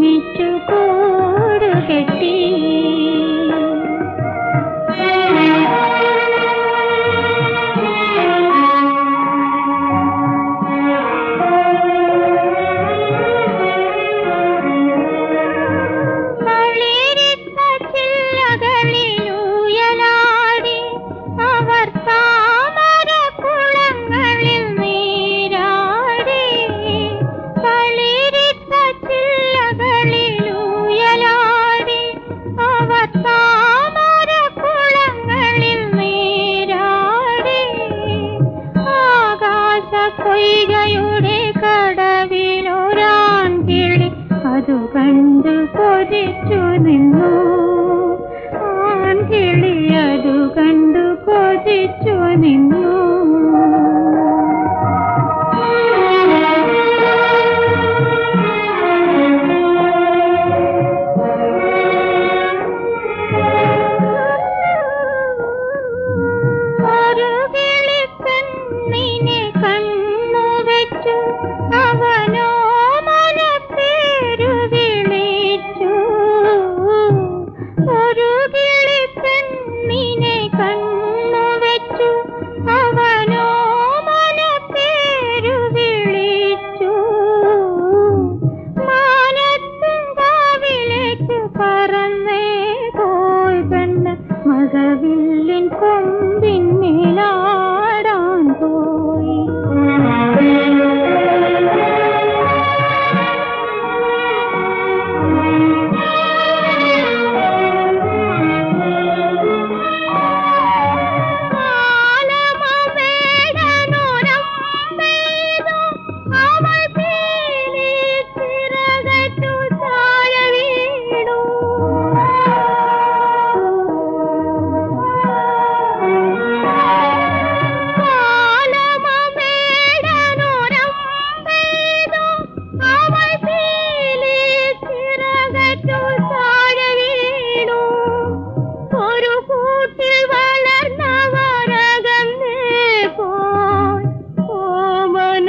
meet go. കാർത്തികയുടെ കടവിലൊരാൻ കിളി അതു കണ്ടു കൊതിച്ചു கூட்டில் வளர்ந்த வரகம் போல் ஓமன